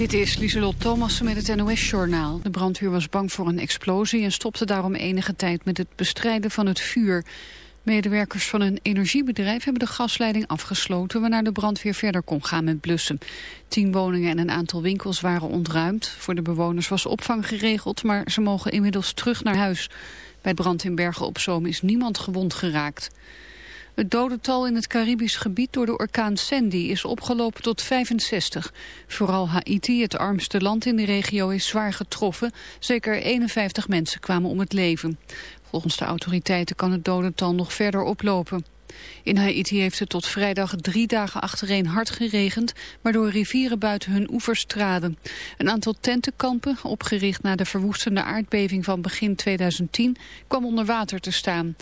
Dit is Lieselot Thomassen met het NOS-journaal. De brandweer was bang voor een explosie en stopte daarom enige tijd met het bestrijden van het vuur. Medewerkers van een energiebedrijf hebben de gasleiding afgesloten... waarna de brandweer verder kon gaan met blussen. Tien woningen en een aantal winkels waren ontruimd. Voor de bewoners was opvang geregeld, maar ze mogen inmiddels terug naar huis. Bij brand in Bergen op Zoom is niemand gewond geraakt. Het dodental in het Caribisch gebied door de orkaan Sandy is opgelopen tot 65. Vooral Haiti, het armste land in de regio, is zwaar getroffen. Zeker 51 mensen kwamen om het leven. Volgens de autoriteiten kan het dodental nog verder oplopen. In Haiti heeft het tot vrijdag drie dagen achtereen hard geregend, waardoor rivieren buiten hun oevers traden. Een aantal tentenkampen, opgericht na de verwoestende aardbeving van begin 2010, kwam onder water te staan.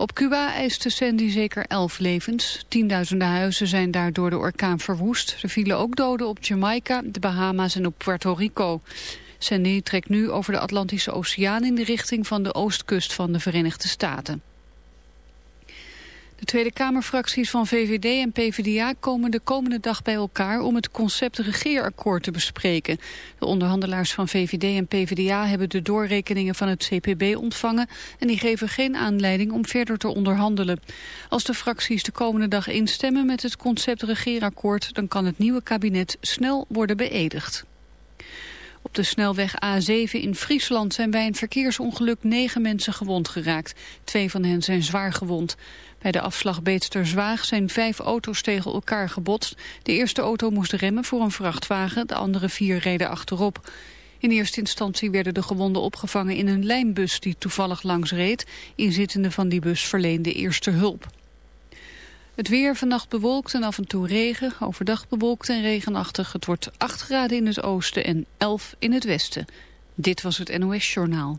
Op Cuba eiste Sandy zeker elf levens. Tienduizenden huizen zijn daar door de orkaan verwoest. Er vielen ook doden op Jamaica, de Bahama's en op Puerto Rico. Sandy trekt nu over de Atlantische Oceaan in de richting van de oostkust van de Verenigde Staten. De Tweede Kamerfracties van VVD en PvdA komen de komende dag bij elkaar om het concept regeerakkoord te bespreken. De onderhandelaars van VVD en PvdA hebben de doorrekeningen van het CPB ontvangen en die geven geen aanleiding om verder te onderhandelen. Als de fracties de komende dag instemmen met het concept regeerakkoord, dan kan het nieuwe kabinet snel worden beëdigd. Op de snelweg A7 in Friesland zijn bij een verkeersongeluk negen mensen gewond geraakt. Twee van hen zijn zwaar gewond. Bij de afslag Beetsterzwaag zijn vijf auto's tegen elkaar gebotst. De eerste auto moest remmen voor een vrachtwagen, de andere vier reden achterop. In eerste instantie werden de gewonden opgevangen in een lijnbus die toevallig langs reed. Inzittenden van die bus verleende eerste hulp. Het weer vannacht bewolkt en af en toe regen. Overdag bewolkt en regenachtig. Het wordt 8 graden in het oosten en 11 in het westen. Dit was het NOS Journaal.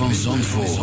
Van Zandvoort.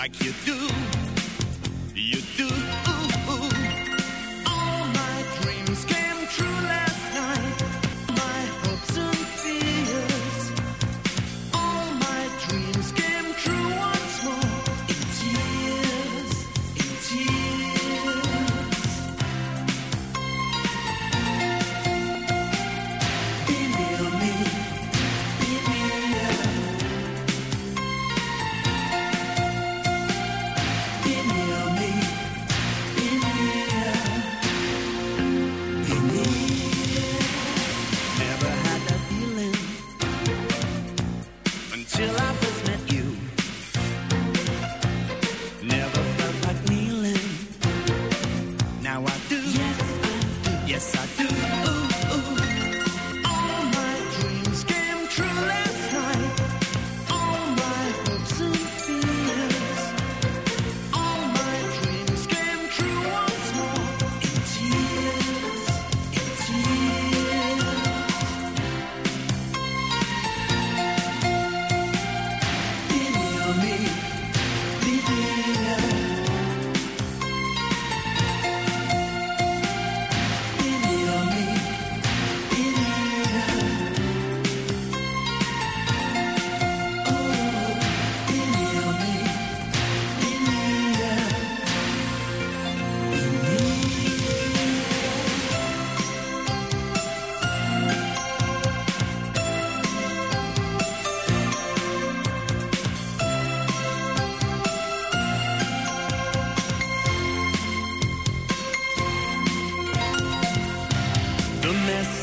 like you do.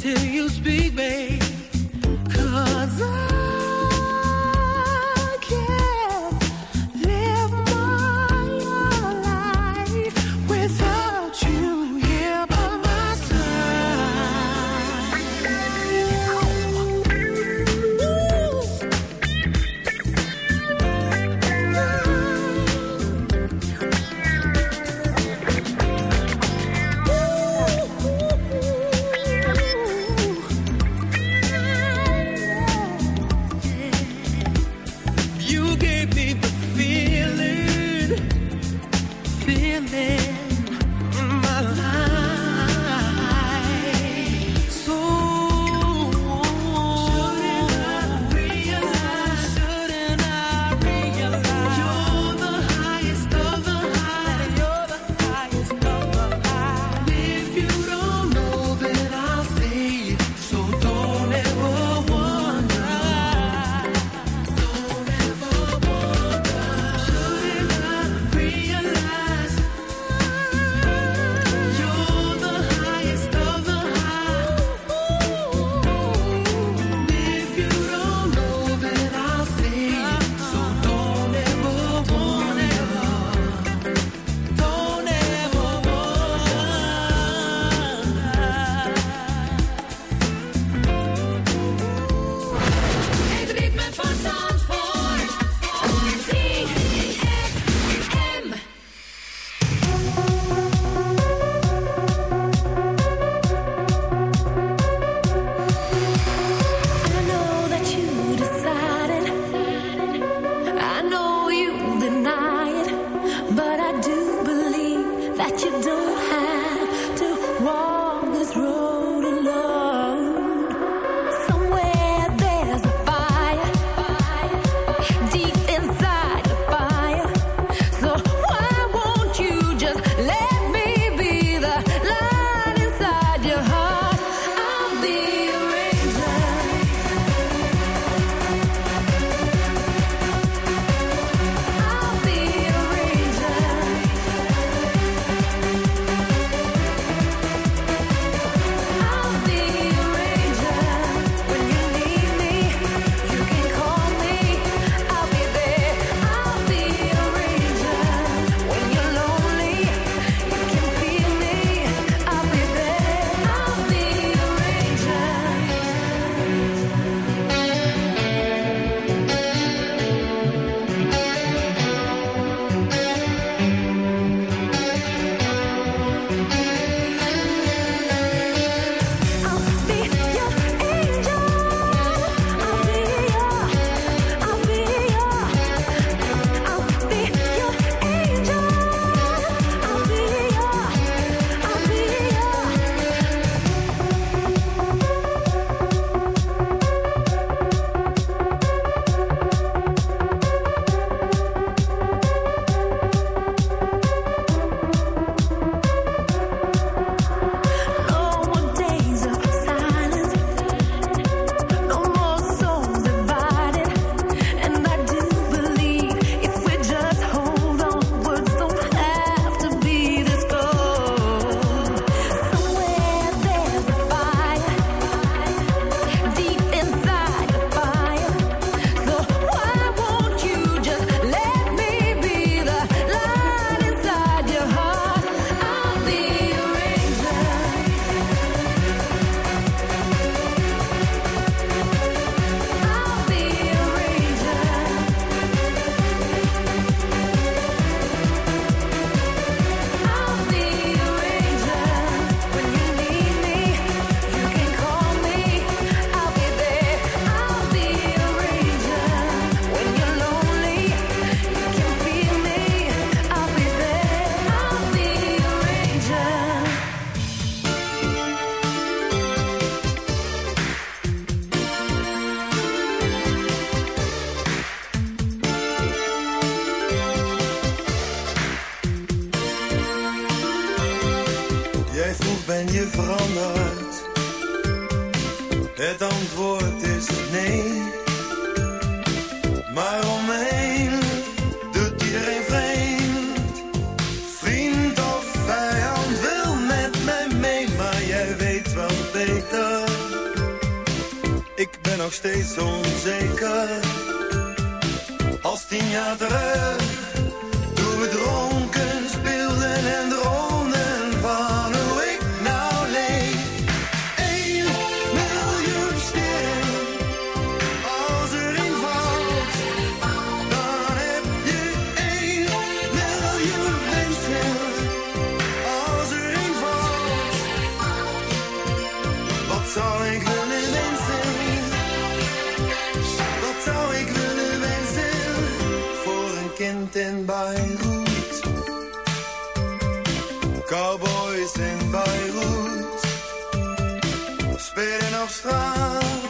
till you speak, babe. Cause I Kind in Beirut. Cowboys in Beirut. Spelen op straat.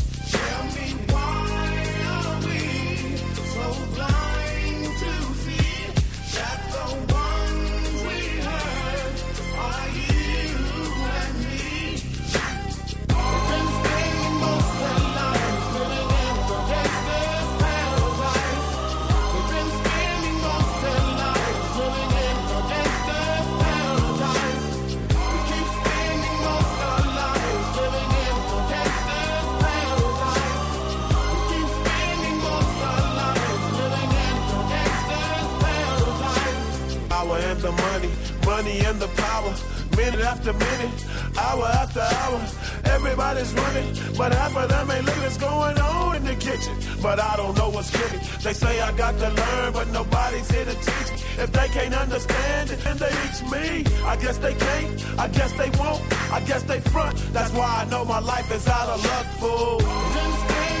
The money, money and the power. Minute after minute, hour after hour, everybody's running, but half of them ain't looking what's going on in the kitchen. But I don't know what's cooking. They say I got to learn, but nobody's here to teach me. If they can't understand it, then they teach me. I guess they can't, I guess they won't, I guess they front. That's why I know my life is out of luck, fool.